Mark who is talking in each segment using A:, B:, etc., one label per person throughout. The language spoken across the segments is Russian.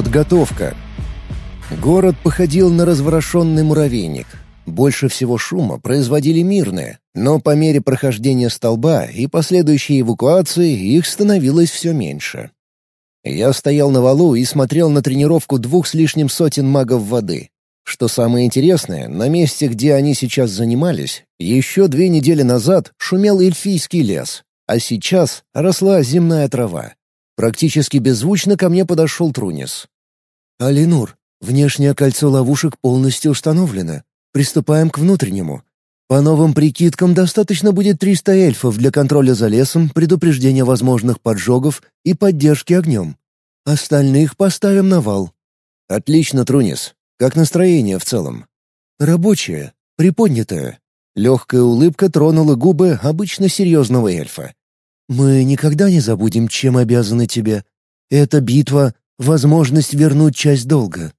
A: Подготовка. Город походил на разворошенный муравейник. Больше всего шума производили мирные, но по мере прохождения столба и последующей эвакуации их становилось все меньше. Я стоял на валу и смотрел на тренировку двух с лишним сотен магов воды. Что самое интересное, на месте, где они сейчас занимались, еще две недели назад шумел эльфийский лес, а сейчас росла земная трава. Практически беззвучно ко мне подошел Трунис. «Алинур, внешнее кольцо ловушек полностью установлено. Приступаем к внутреннему. По новым прикидкам достаточно будет 300 эльфов для контроля за лесом, предупреждения возможных поджогов и поддержки огнем. Остальных поставим на вал». «Отлично, Трунис. Как настроение в целом?» «Рабочее, приподнятое». Легкая улыбка тронула губы обычно серьезного эльфа. «Мы никогда не забудем, чем обязаны тебе. Эта битва — возможность вернуть часть долга».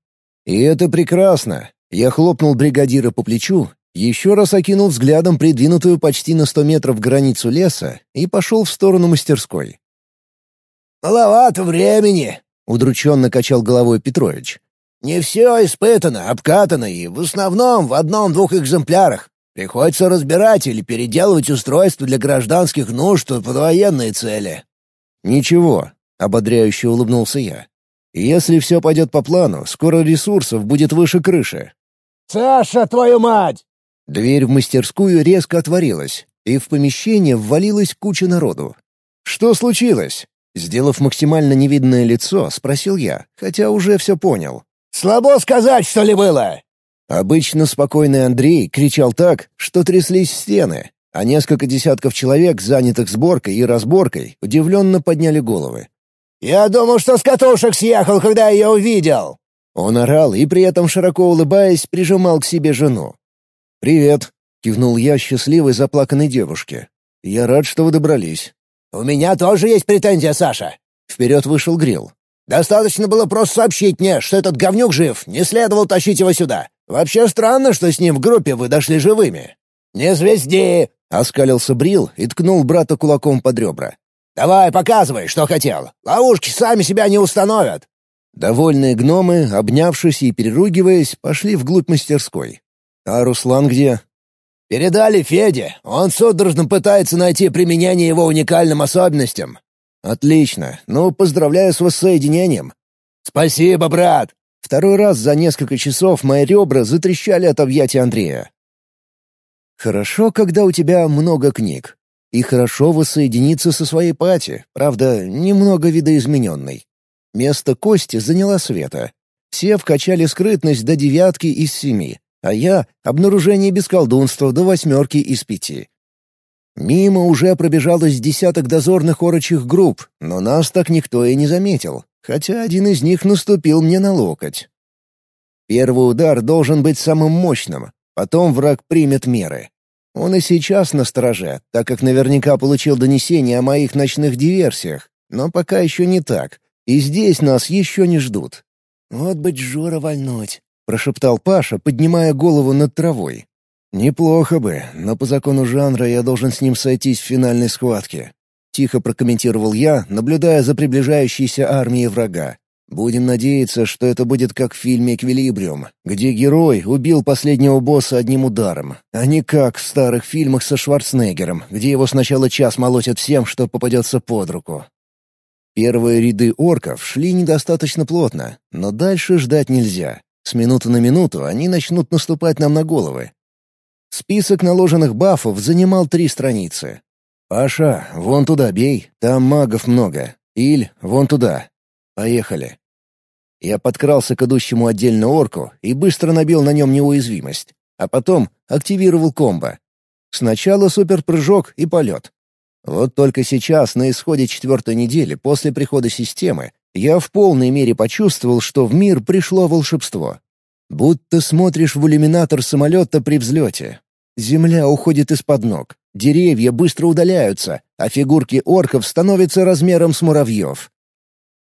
B: «И это прекрасно!» Я хлопнул бригадира по плечу, еще раз окинул взглядом придвинутую почти на сто метров границу леса и пошел в сторону мастерской.
C: «Маловато времени», —
B: удрученно качал головой Петрович.
C: «Не все испытано, обкатано и в основном в одном-двух экземплярах. Приходится разбирать или переделывать устройство для гражданских нужд под военные цели».
B: «Ничего», — ободряюще улыбнулся я. «Если все пойдет по плану, скоро ресурсов будет выше крыши».
C: «Саша, твою мать!»
B: Дверь в мастерскую резко отворилась, и в помещение ввалилась куча народу. «Что случилось?» Сделав максимально невидное лицо, спросил я, хотя уже все понял.
C: «Слабо сказать, что ли было?»
B: Обычно спокойный Андрей кричал так, что тряслись стены, а несколько десятков человек, занятых сборкой и разборкой, удивленно подняли головы.
C: «Я думал, что с катушек съехал, когда ее увидел!»
B: Он орал и при этом, широко улыбаясь, прижимал к себе жену. «Привет», — кивнул я счастливой заплаканной девушке. «Я рад, что вы добрались».
C: «У меня тоже есть претензия, Саша».
B: Вперед вышел Грил.
C: «Достаточно было просто сообщить мне, что этот говнюк жив, не следовало тащить его сюда. Вообще странно, что с ним в группе вы дошли живыми». «Не звезди!»
B: — оскалился Брил и ткнул брата кулаком под ребра.
C: «Давай, показывай, что хотел. Ловушки сами себя не установят».
B: Довольные гномы, обнявшись и переругиваясь, пошли вглубь мастерской. «А Руслан где?»
C: «Передали Феде. Он судорожно пытается найти применение его уникальным особенностям».
B: «Отлично. Ну, поздравляю с воссоединением».
C: «Спасибо, брат.
B: Второй раз за несколько часов мои ребра затрещали от объятия Андрея. Хорошо, когда у тебя много книг. И хорошо воссоединиться со своей пати, правда, немного видоизмененной. Место Кости заняла Света. Все вкачали скрытность до девятки из семи, а я — обнаружение без колдунства до восьмерки из пяти. Мимо уже пробежалось десяток дозорных орочих групп, но нас так никто и не заметил хотя один из них наступил мне на локоть. Первый удар должен быть самым мощным, потом враг примет меры. Он и сейчас на стороже, так как наверняка получил донесение о моих ночных диверсиях, но пока еще не так, и здесь нас еще не ждут.
C: «Вот бы Джора вальнуть», —
B: прошептал Паша, поднимая голову над травой. «Неплохо бы, но по закону жанра я должен с ним сойтись в финальной схватке. — тихо прокомментировал я, наблюдая за приближающейся армией врага. «Будем надеяться, что это будет как в фильме «Эквилибриум», где герой убил последнего босса одним ударом, а не как в старых фильмах со Шварценеггером, где его сначала час молотят всем, что попадется под руку». Первые ряды орков шли недостаточно плотно, но дальше ждать нельзя. С минуты на минуту они начнут наступать нам на головы. Список наложенных бафов занимал три страницы. «Паша, вон туда бей, там магов много. Иль, вон туда. Поехали». Я подкрался к идущему отдельно орку и быстро набил на нем неуязвимость, а потом активировал комбо. Сначала суперпрыжок и полет. Вот только сейчас, на исходе четвертой недели после прихода системы, я в полной мере почувствовал, что в мир пришло волшебство. Будто смотришь в иллюминатор самолета при взлете. Земля уходит из-под ног, Деревья быстро удаляются, а фигурки орков становятся размером с муравьев.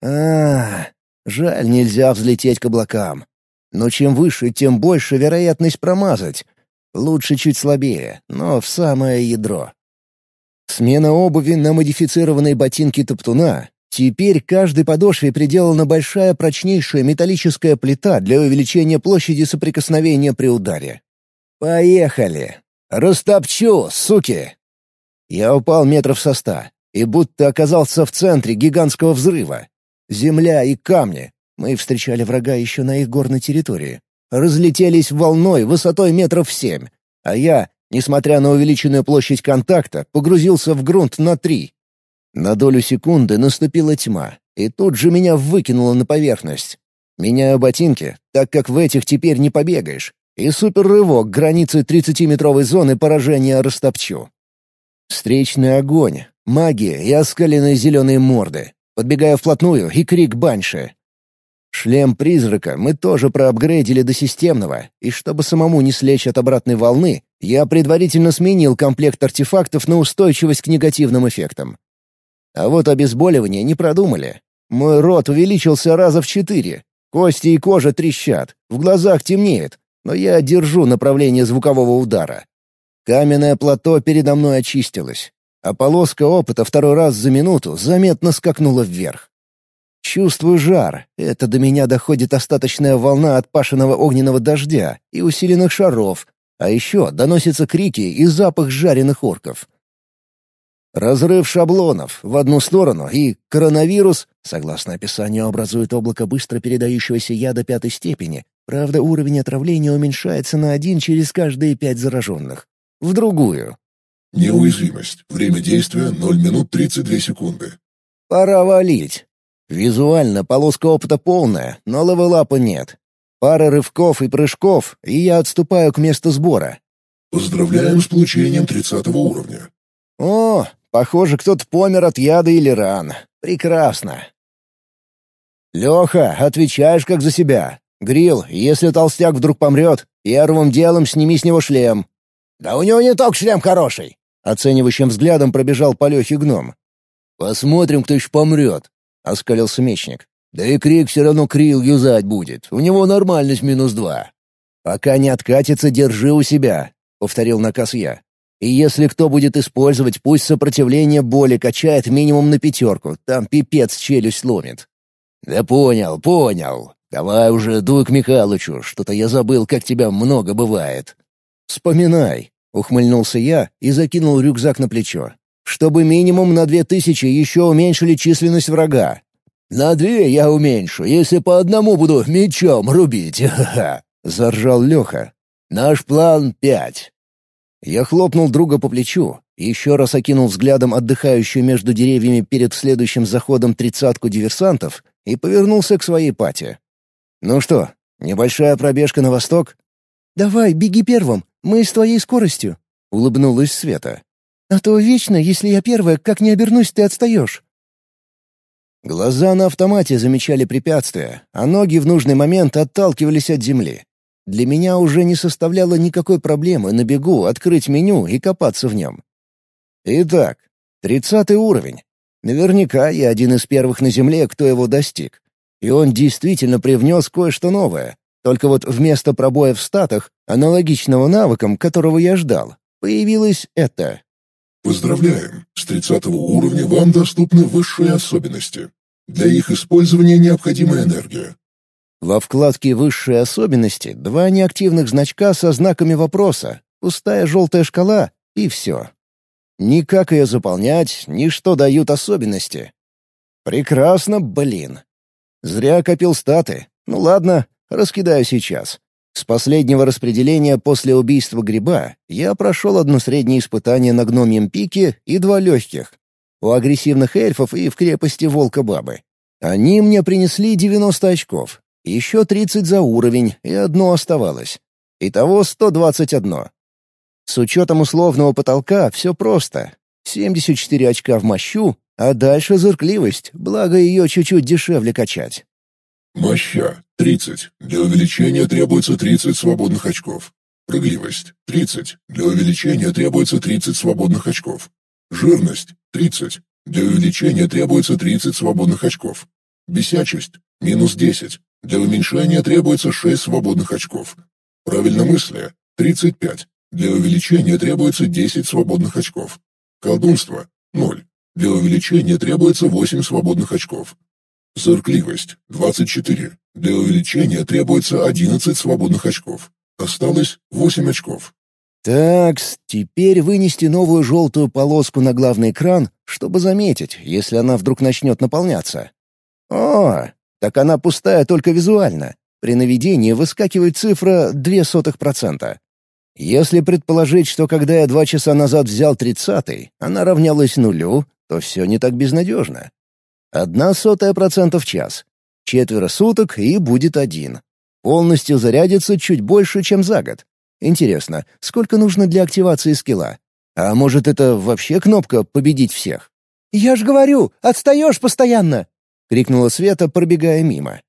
B: А, жаль, нельзя взлететь к облакам. Но чем выше, тем больше вероятность промазать. Лучше чуть слабее, но в самое ядро. Смена обуви на модифицированные ботинки топтуна, Теперь каждой подошве приделана большая прочнейшая металлическая плита для увеличения площади соприкосновения при ударе. «Поехали! Растопчу, суки!» Я упал метров со ста и будто оказался в центре гигантского взрыва. Земля и камни. Мы встречали врага еще на их горной территории. Разлетелись волной высотой метров семь, а я, несмотря на увеличенную площадь контакта, погрузился в грунт на три. На долю секунды наступила тьма, и тут же меня выкинуло на поверхность. Меняю ботинки, так как в этих теперь не побегаешь, и суперрывок границы 30-метровой зоны поражения растопчу. Встречный огонь, магия и оскаленные зеленые морды. Подбегаю вплотную и крик банши. Шлем призрака мы тоже проапгрейдили до системного, и чтобы самому не слечь от обратной волны, я предварительно сменил комплект артефактов на устойчивость к негативным эффектам. А вот обезболивание не продумали. Мой рот увеличился раза в четыре. Кости и кожа трещат, в глазах темнеет, но я держу направление звукового удара. Каменное плато передо мной очистилось, а полоска опыта второй раз за минуту заметно скакнула вверх. Чувствую жар, это до меня доходит остаточная волна от пашенного огненного дождя и усиленных шаров, а еще доносятся крики и запах жареных орков. Разрыв шаблонов в одну сторону и коронавирус, согласно описанию, образует облако быстро передающегося яда пятой степени. Правда, уровень отравления уменьшается на один через каждые пять зараженных. В другую.
D: Неуязвимость. Время действия 0 минут 32 секунды.
B: Пора валить. Визуально полоска опыта полная, но левелапа нет. Пара рывков и прыжков, и я отступаю к месту сбора.
D: Поздравляем с получением 30 уровня.
B: О, Похоже, кто-то помер от яда или ран. Прекрасно. Леха, отвечаешь как за себя. Грил, если толстяк вдруг помрет, первым делом сними с него шлем.
C: Да у него не только шлем хороший.
B: Оценивающим взглядом пробежал по Лехе гном. «Посмотрим, кто еще помрет», — оскалился мечник. «Да и крик все равно крил юзать будет. У него нормальность минус два». «Пока не откатится, держи у себя», — повторил наказ я. И если кто будет использовать, пусть сопротивление боли качает минимум на пятерку, там пипец челюсть ломит. Да понял, понял. Давай уже дуй к Михалычу, что-то я забыл, как тебя много бывает. Вспоминай, ухмыльнулся я и закинул рюкзак на плечо. Чтобы минимум на две тысячи еще уменьшили численность врага. На две я уменьшу, если по одному буду мечом рубить, ха-ха, заржал Леха. Наш план пять. Я хлопнул друга по плечу, еще раз окинул взглядом отдыхающую между деревьями перед следующим заходом тридцатку диверсантов и повернулся к своей пати. «Ну что, небольшая пробежка на восток?»
E: «Давай, беги первым, мы с твоей скоростью», — улыбнулась Света. «А то вечно, если я первая, как не обернусь, ты отстаешь».
B: Глаза на автомате замечали препятствия, а ноги в нужный момент отталкивались от земли. Для меня уже не составляло никакой проблемы на бегу открыть меню и копаться в нем. Итак, тридцатый уровень. Наверняка я один из первых на Земле, кто его достиг. И он действительно привнес кое-что новое. Только вот вместо пробоя в статах, аналогичного навыкам, которого я ждал, появилось это.
D: Поздравляем! С 30 уровня вам доступны высшие особенности. Для их использования необходима энергия.
B: Во вкладке «Высшие особенности» два неактивных значка со знаками вопроса, пустая желтая шкала и все. Ни как ее заполнять, ни что дают особенности. Прекрасно, блин. Зря копил статы. Ну ладно, раскидаю сейчас. С последнего распределения после убийства гриба я прошел одно среднее испытание на гномьем пике и два легких. У агрессивных эльфов и в крепости Волка-Бабы. Они мне принесли 90 очков, еще 30 за уровень, и одно оставалось. Итого 121. С учетом условного потолка все просто. 74 очка в мощу, а дальше зыркливость, благо ее чуть-чуть дешевле качать.
D: Моща — 30. Для увеличения требуется 30 свободных очков. Прыгливость — 30. Для увеличения требуется 30 свободных очков. Жирность — 30. Для увеличения требуется 30 свободных очков. Бесячесть — минус 10. Для уменьшения требуется 6 свободных очков. Правильномыслие — 35. Для увеличения требуется 10 свободных очков. Колдунство — 0. Для увеличения требуется 8 свободных очков. Зыркливость – 24. Для увеличения требуется 11 свободных очков. Осталось 8 очков.
B: Так, теперь вынести новую желтую полоску на главный экран, чтобы заметить, если она вдруг начнет наполняться. О, так она пустая только визуально. При наведении выскакивает цифра 0,02%. Если предположить, что когда я два часа назад взял тридцатый, она равнялась нулю, то все не так безнадежно. Одна сотая процента в час. Четверо суток и будет один. Полностью зарядится чуть больше, чем за год. Интересно, сколько нужно для активации скилла? А может, это вообще кнопка «Победить всех»?
C: «Я ж говорю, отстаешь постоянно!»
B: — крикнула Света, пробегая мимо.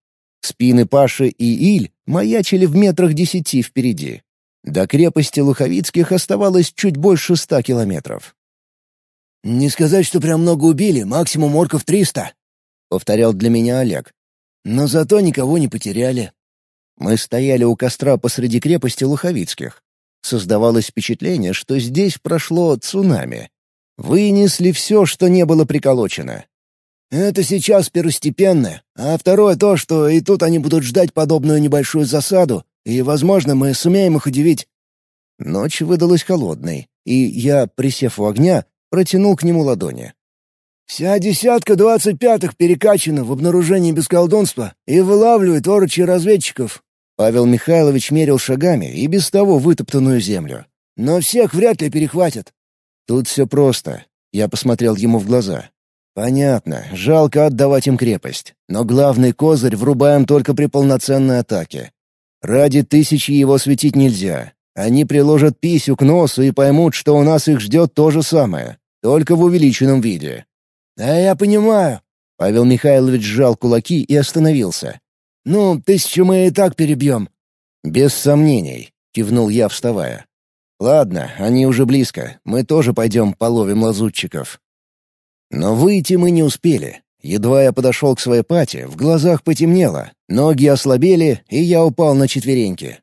B: Спины Паши и Иль маячили в метрах десяти впереди. До крепости Луховицких оставалось чуть больше ста километров.
C: «Не сказать, что прям много убили, максимум орков триста», — повторял для меня Олег. «Но зато никого не потеряли.
B: Мы стояли у костра посреди крепости Луховицких. Создавалось впечатление, что здесь прошло цунами. Вынесли все, что не было приколочено.
C: Это сейчас первостепенное, а второе то, что и тут они будут ждать подобную небольшую засаду, и, возможно, мы сумеем их удивить.
B: Ночь выдалась холодной, и я, присев у огня, протянул к нему ладони.
C: «Вся десятка двадцать пятых перекачана в обнаружении бесколдунства и вылавливает орочи разведчиков.
B: Павел Михайлович мерил шагами и без того вытоптанную землю.
C: «Но всех вряд ли перехватят».
B: «Тут все просто». Я посмотрел ему в глаза. «Понятно, жалко отдавать им крепость. Но главный козырь врубаем только при полноценной атаке. Ради тысячи его светить нельзя. Они приложат писю к носу и поймут, что у нас их ждет то же самое, только в увеличенном виде».
C: «Да я понимаю».
B: Павел Михайлович сжал кулаки и остановился.
C: «Ну, тысячу мы и так перебьем».
B: «Без сомнений», — кивнул я, вставая. «Ладно, они уже близко. Мы тоже пойдем половим лазутчиков». Но выйти мы не успели. Едва я подошел к своей пати, в глазах потемнело, ноги ослабели, и я упал на четвереньки.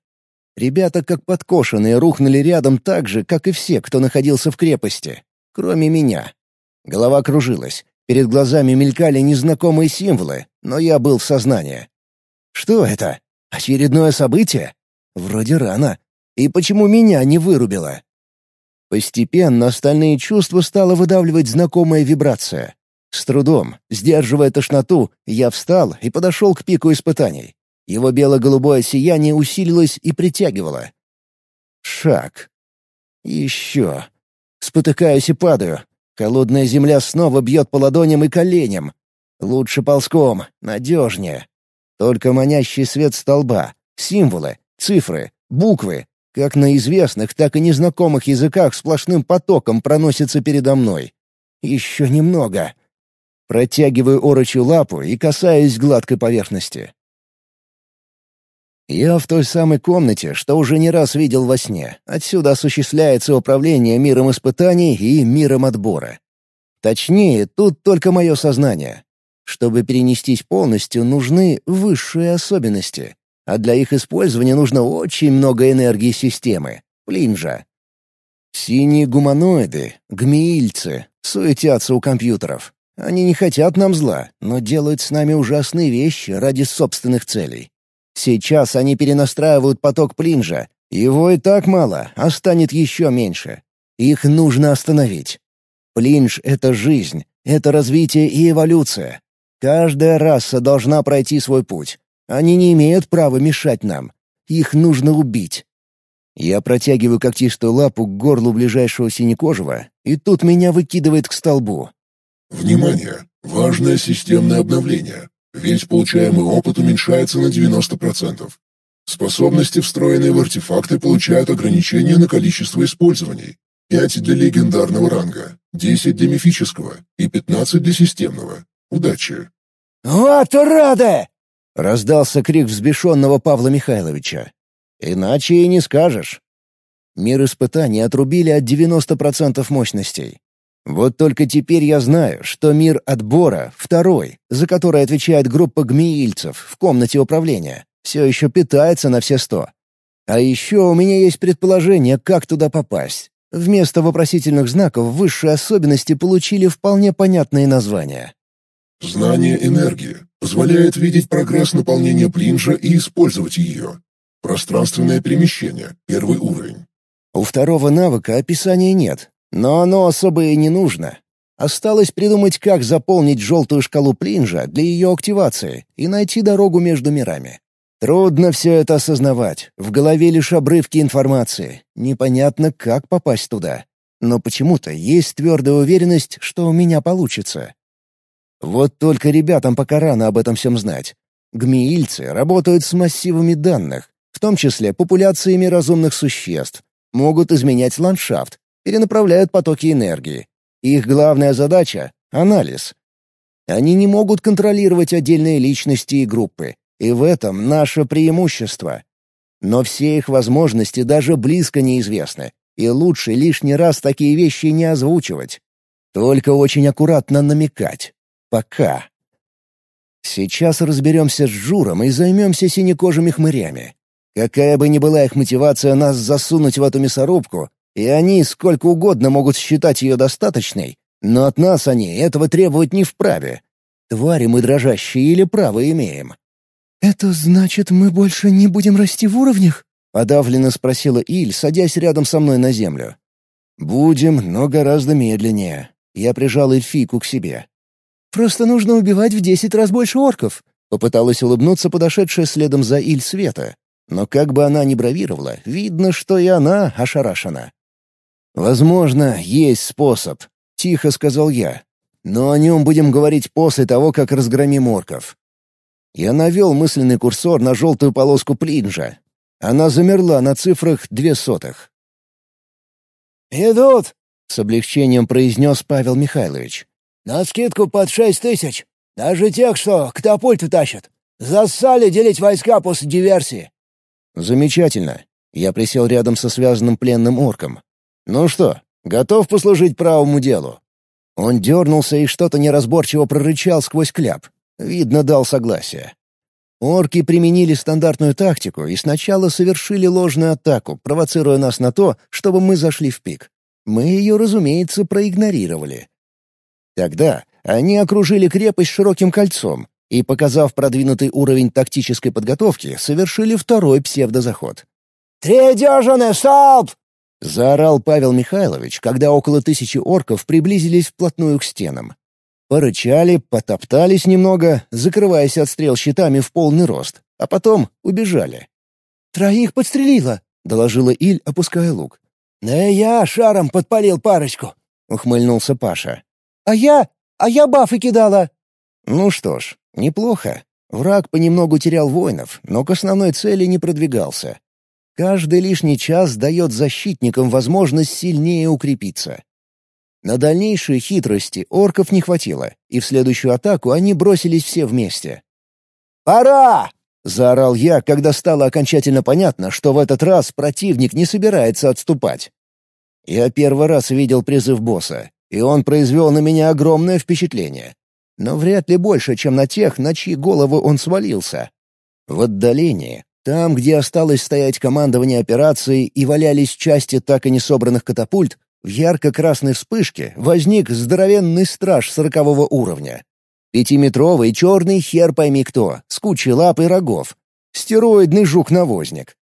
B: Ребята, как подкошенные, рухнули рядом так же, как и все, кто находился в крепости, кроме меня. Голова кружилась, перед глазами мелькали незнакомые символы, но я был в сознании. Что это? Очередное событие? Вроде рано. И почему меня не вырубило? Постепенно остальные чувства стала выдавливать знакомая вибрация. С трудом, сдерживая тошноту, я встал и подошел к пику испытаний. Его бело-голубое сияние усилилось и притягивало. Шаг. Еще. Спотыкаюсь и падаю. Холодная земля снова бьет по ладоням и коленям. Лучше ползком, надежнее. Только манящий свет столба, символы, цифры, буквы, как на известных, так и незнакомых языках сплошным потоком проносятся передо мной. Еще немного. Протягиваю орочью лапу и касаюсь гладкой поверхности. Я в той самой комнате, что уже не раз видел во сне. Отсюда осуществляется управление миром испытаний и миром отбора. Точнее, тут только мое сознание. Чтобы перенестись полностью, нужны высшие особенности, а для их использования нужно очень много энергии системы, плинжа. Синие гуманоиды, гмеильцы, суетятся у компьютеров. Они не хотят нам зла, но делают с нами ужасные вещи ради собственных целей. Сейчас они перенастраивают поток плинжа. Его и так мало, а станет еще меньше. Их нужно остановить. Плинж — это жизнь, это развитие и эволюция. Каждая раса должна пройти свой путь. Они не имеют права мешать нам. Их нужно убить. Я протягиваю когтистую лапу к горлу ближайшего синекожего, и тут меня выкидывает к столбу.
D: Внимание! Важное системное обновление. Весь получаемый опыт уменьшается на 90%. Способности, встроенные в артефакты, получают ограничение на количество использований. 5 для легендарного ранга, 10 для мифического и 15 для системного. Удачи!»
C: «Вот рады!»
B: — раздался крик взбешенного Павла Михайловича. «Иначе и не скажешь». Мир испытаний отрубили от 90% мощностей. Вот только теперь я знаю, что мир отбора, второй, за который отвечает группа гмеильцев в комнате управления, все еще питается на все сто. А еще у меня есть предположение, как туда попасть. Вместо вопросительных знаков высшие особенности получили вполне понятные названия.
D: Знание энергии позволяет видеть прогресс наполнения плинжа и использовать ее. Пространственное перемещение — первый уровень.
B: У второго навыка описания нет, но оно особо и не нужно. Осталось придумать, как заполнить желтую шкалу Плинжа для ее активации и найти дорогу между мирами. Трудно все это осознавать. В голове лишь обрывки информации. Непонятно, как попасть туда. Но почему-то есть твердая уверенность, что у меня получится. Вот только ребятам пока рано об этом всем знать. Гмеильцы работают с массивами данных, в том числе популяциями разумных существ, могут изменять ландшафт, перенаправляют потоки энергии. Их главная задача — анализ. Они не могут контролировать отдельные личности и группы, и в этом наше преимущество. Но все их возможности даже близко неизвестны, и лучше лишний раз такие вещи не озвучивать. Только очень аккуратно намекать. Пока. Сейчас разберемся с Журом и займемся синекожими хмырями. Какая бы ни была их мотивация нас засунуть в эту мясорубку, и они сколько угодно могут считать ее достаточной, но от нас они этого требовать не вправе. Твари мы дрожащие или право имеем.
E: «Это значит, мы больше не будем расти в уровнях?»
B: — подавленно спросила Иль, садясь рядом со мной на землю. «Будем, но гораздо медленнее». Я прижал эльфийку к себе.
E: «Просто нужно убивать в десять раз больше орков», —
B: попыталась улыбнуться подошедшая следом за Иль Света. Но как бы она ни бравировала, видно, что и она ошарашена. «Возможно, есть способ», — тихо сказал я. «Но о нем будем говорить после того, как разгромим орков». Я навел мысленный курсор на желтую полоску плинжа. Она замерла на цифрах две сотых.
C: «Идут!»
B: — с облегчением произнес Павел Михайлович.
C: «На скидку под шесть тысяч. Даже тех, что катапульты тащат. Зассали делить войска после диверсии».
B: «Замечательно». Я присел рядом со связанным пленным орком. «Ну что, готов послужить правому делу?» Он дернулся и что-то неразборчиво прорычал сквозь кляп. Видно, дал согласие. Орки применили стандартную тактику и сначала совершили ложную атаку, провоцируя нас на то, чтобы мы зашли в пик. Мы ее, разумеется, проигнорировали. Тогда они окружили крепость широким кольцом и, показав продвинутый уровень тактической подготовки, совершили второй псевдозаход.
C: «Три дюжины, салп!»
B: — заорал Павел Михайлович, когда около тысячи орков приблизились вплотную к стенам. Порычали, потоптались немного, закрываясь от стрел щитами в полный рост, а потом убежали.
E: «Троих подстрелила», —
B: доложила Иль, опуская лук.
C: «Да я шаром подпалил парочку», —
B: ухмыльнулся Паша.
E: «А я... а я бафы кидала».
B: Ну что ж, неплохо. Враг понемногу терял воинов, но к основной цели не продвигался. Каждый лишний час дает защитникам возможность сильнее укрепиться. На дальнейшие хитрости орков не хватило, и в следующую атаку они бросились все вместе.
C: «Пора!»
B: — заорал я, когда стало окончательно понятно, что в этот раз противник не собирается отступать. Я первый раз видел призыв босса, и он произвел на меня огромное впечатление. Но вряд ли больше, чем на тех, на чьи головы он свалился. В отдалении, там, где осталось стоять командование операции и валялись части так и не собранных катапульт, в ярко-красной вспышке возник здоровенный страж сорокового уровня. Пятиметровый черный хер пойми кто, с кучей лап и рогов. Стероидный жук-навозник.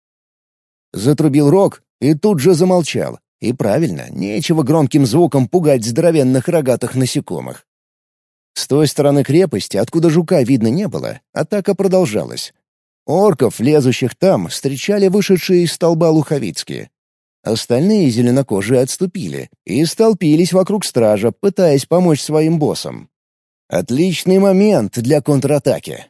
B: Затрубил рог и тут же замолчал. И правильно, нечего громким звуком пугать здоровенных рогатых насекомых. С той стороны крепости, откуда жука видно не было, атака продолжалась. Орков, лезущих там, встречали вышедшие из столба луховицкие. Остальные зеленокожие отступили и столпились вокруг стража, пытаясь помочь своим боссам. Отличный момент для контратаки.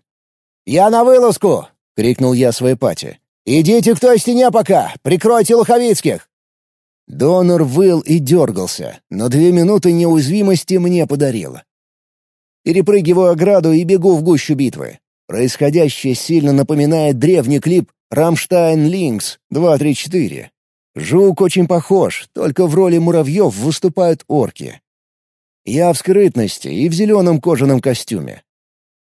C: «Я на вылазку!»
B: — крикнул я своей пати.
C: «Идите к той стене пока! Прикройте луховицких!»
B: Донор выл и дергался, но две минуты неуязвимости мне подарил. Перепрыгиваю ограду и бегу в гущу битвы. Происходящее сильно напоминает древний клип «Рамштайн Линкс 234». Жук очень похож, только в роли муравьев выступают орки. Я в скрытности и в зеленом кожаном костюме.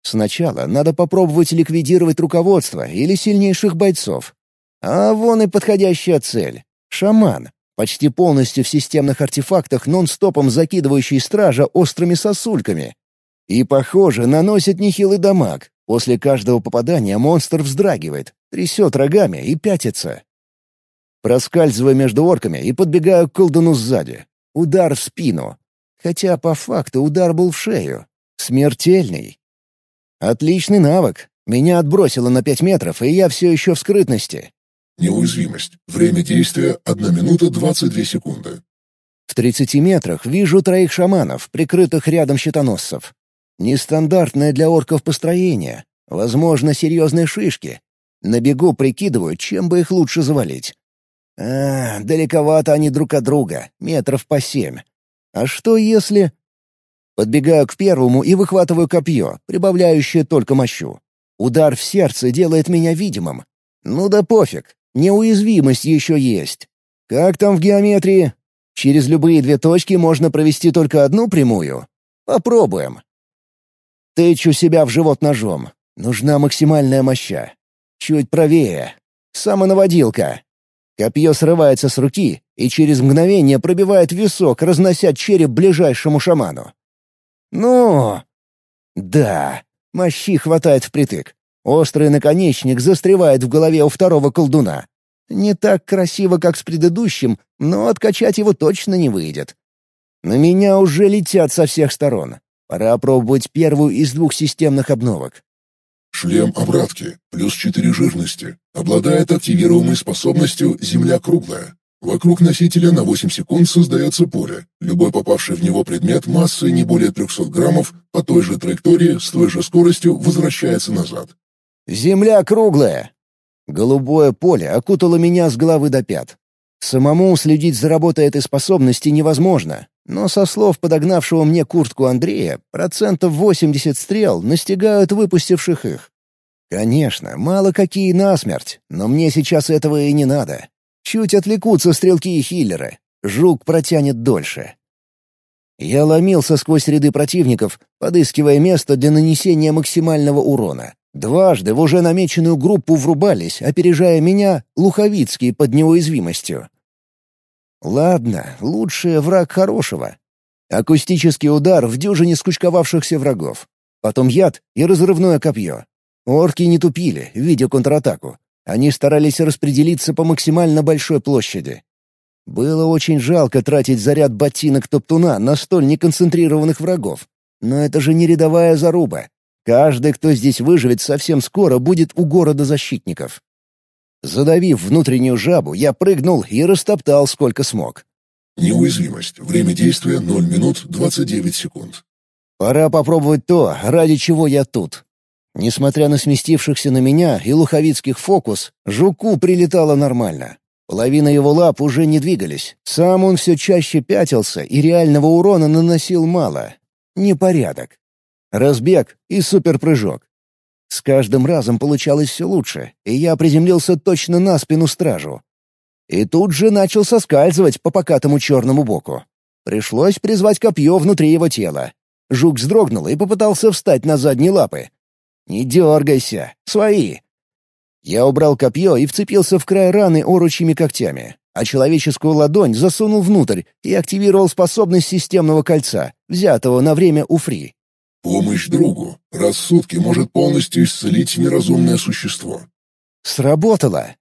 B: Сначала надо попробовать ликвидировать руководство или сильнейших бойцов. А вон и подходящая цель — шаман, почти полностью в системных артефактах нон-стопом закидывающий стража острыми сосульками. И, похоже, наносит нехилый дамаг. После каждого попадания монстр вздрагивает, трясет рогами и пятится. Проскальзываю между орками и подбегаю к колдуну сзади. Удар в спину. Хотя по факту удар был в шею. Смертельный. Отличный навык. Меня отбросило на пять метров, и я все еще в скрытности.
D: Неуязвимость. Время действия — 1 минута 22 секунды.
B: В 30 метрах вижу троих шаманов, прикрытых рядом щитоносцев. Нестандартное для орков построение. Возможно, серьезные шишки. На бегу прикидываю, чем бы их лучше завалить. А, далековато они друг от друга, метров по семь. А что если... Подбегаю к первому и выхватываю копье, прибавляющее только мощу. Удар в сердце делает меня видимым. Ну да пофиг, неуязвимость еще есть. Как там в геометрии? Через любые две точки можно провести только одну прямую? Попробуем. Тычу себя в живот ножом. Нужна максимальная моща. Чуть правее. Самонаводилка. Копье срывается с руки и через мгновение пробивает висок, разнося череп ближайшему шаману. «Ну...» «Да, мощи хватает впритык. Острый наконечник застревает в голове у второго колдуна. Не так красиво, как с предыдущим, но откачать его точно не выйдет. На меня уже летят со всех сторон. Пора пробовать первую из двух системных обновок.
D: Шлем обратки, плюс 4 жирности. Обладает активируемой способностью «Земля круглая». Вокруг носителя на 8 секунд создается поле. Любой попавший в него предмет массой не более 300 граммов по той же траектории с той же скоростью возвращается назад.
B: «Земля круглая!» Голубое поле окутало меня с головы до пят. Самому следить за работой этой способности невозможно, но со слов подогнавшего мне куртку Андрея, процентов 80 стрел настигают выпустивших их. Конечно, мало какие насмерть, но мне сейчас этого и не надо. Чуть отвлекутся стрелки и хиллеры. Жук протянет дольше. Я ломился сквозь ряды противников, подыскивая место для нанесения максимального урона. Дважды в уже намеченную группу врубались, опережая меня, Луховицкий под неуязвимостью. Ладно, лучше враг хорошего. Акустический удар в дюжине скучковавшихся врагов. Потом яд и разрывное копье. Орки не тупили, видя контратаку. Они старались распределиться по максимально большой площади. Было очень жалко тратить заряд ботинок топтуна на столь неконцентрированных врагов. Но это же не рядовая заруба. Каждый, кто здесь выживет, совсем скоро будет у города защитников. Задавив внутреннюю жабу, я прыгнул и растоптал сколько смог.
D: Неуязвимость. Время действия 0 минут 29 секунд.
B: Пора попробовать то, ради чего я тут. Несмотря на сместившихся на меня и луховицких фокус, жуку прилетало нормально. Половина его лап уже не двигались. Сам он все чаще пятился и реального урона наносил мало. Непорядок. Разбег и суперпрыжок. С каждым разом получалось все лучше, и я приземлился точно на спину стражу. И тут же начал соскальзывать по покатому черному боку. Пришлось призвать копье внутри его тела. Жук вздрогнул и попытался встать на задние лапы. «Не дергайся! Свои!» Я убрал копье и вцепился в край раны оручьими когтями, а человеческую ладонь засунул внутрь и активировал способность системного кольца, взятого на время у Фри.
D: Помощь другу. Раз в сутки может полностью исцелить неразумное существо.
B: Сработало.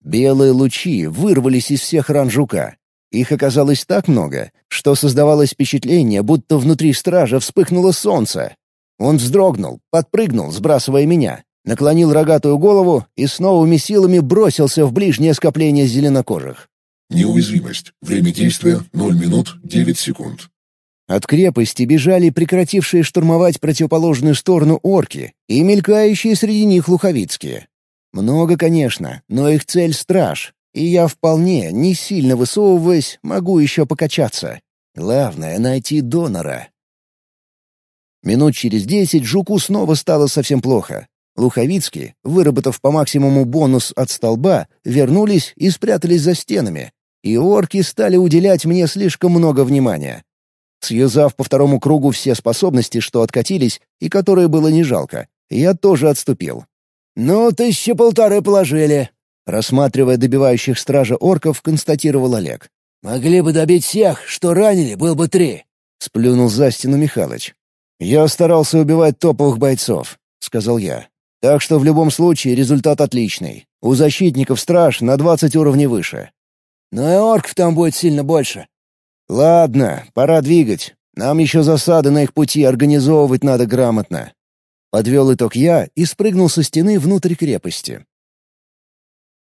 B: Белые лучи вырвались из всех ран жука. Их оказалось так много, что создавалось впечатление, будто внутри стража вспыхнуло солнце. Он вздрогнул, подпрыгнул, сбрасывая меня, наклонил рогатую голову и с новыми силами бросился в ближнее скопление зеленокожих.
D: Неуязвимость. Время действия — 0 минут 9 секунд.
B: От крепости бежали прекратившие штурмовать противоположную сторону орки и мелькающие среди них луховицкие. Много, конечно, но их цель — страж, и я вполне, не сильно высовываясь, могу еще покачаться. Главное — найти донора. Минут через десять Жуку снова стало совсем плохо. Луховицкие, выработав по максимуму бонус от столба, вернулись и спрятались за стенами, и орки стали уделять мне слишком много внимания. Связав по второму кругу все способности, что откатились, и которые было не жалко, я тоже отступил. «Ну, тысячи полторы положили», — рассматривая добивающих стража орков, констатировал Олег.
C: Могли бы добить всех, что ранили, был бы три.
B: — сплюнул за стену Михалыч. «Я старался убивать топовых бойцов», — сказал я. «Так что в любом случае результат отличный. У защитников страж на двадцать уровней выше».
C: «Но и орков там будет сильно больше».
B: «Ладно, пора двигать. Нам еще засады на их пути организовывать надо грамотно». Подвел итог я и спрыгнул со стены внутрь крепости.